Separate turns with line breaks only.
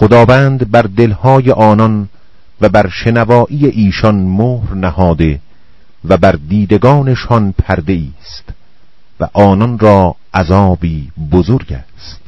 خداوند بر دلهای آنان و بر شنوایی ایشان مهر نهاده و بر دیدگانشان پرده است و آنان را عذابی بزرگ است.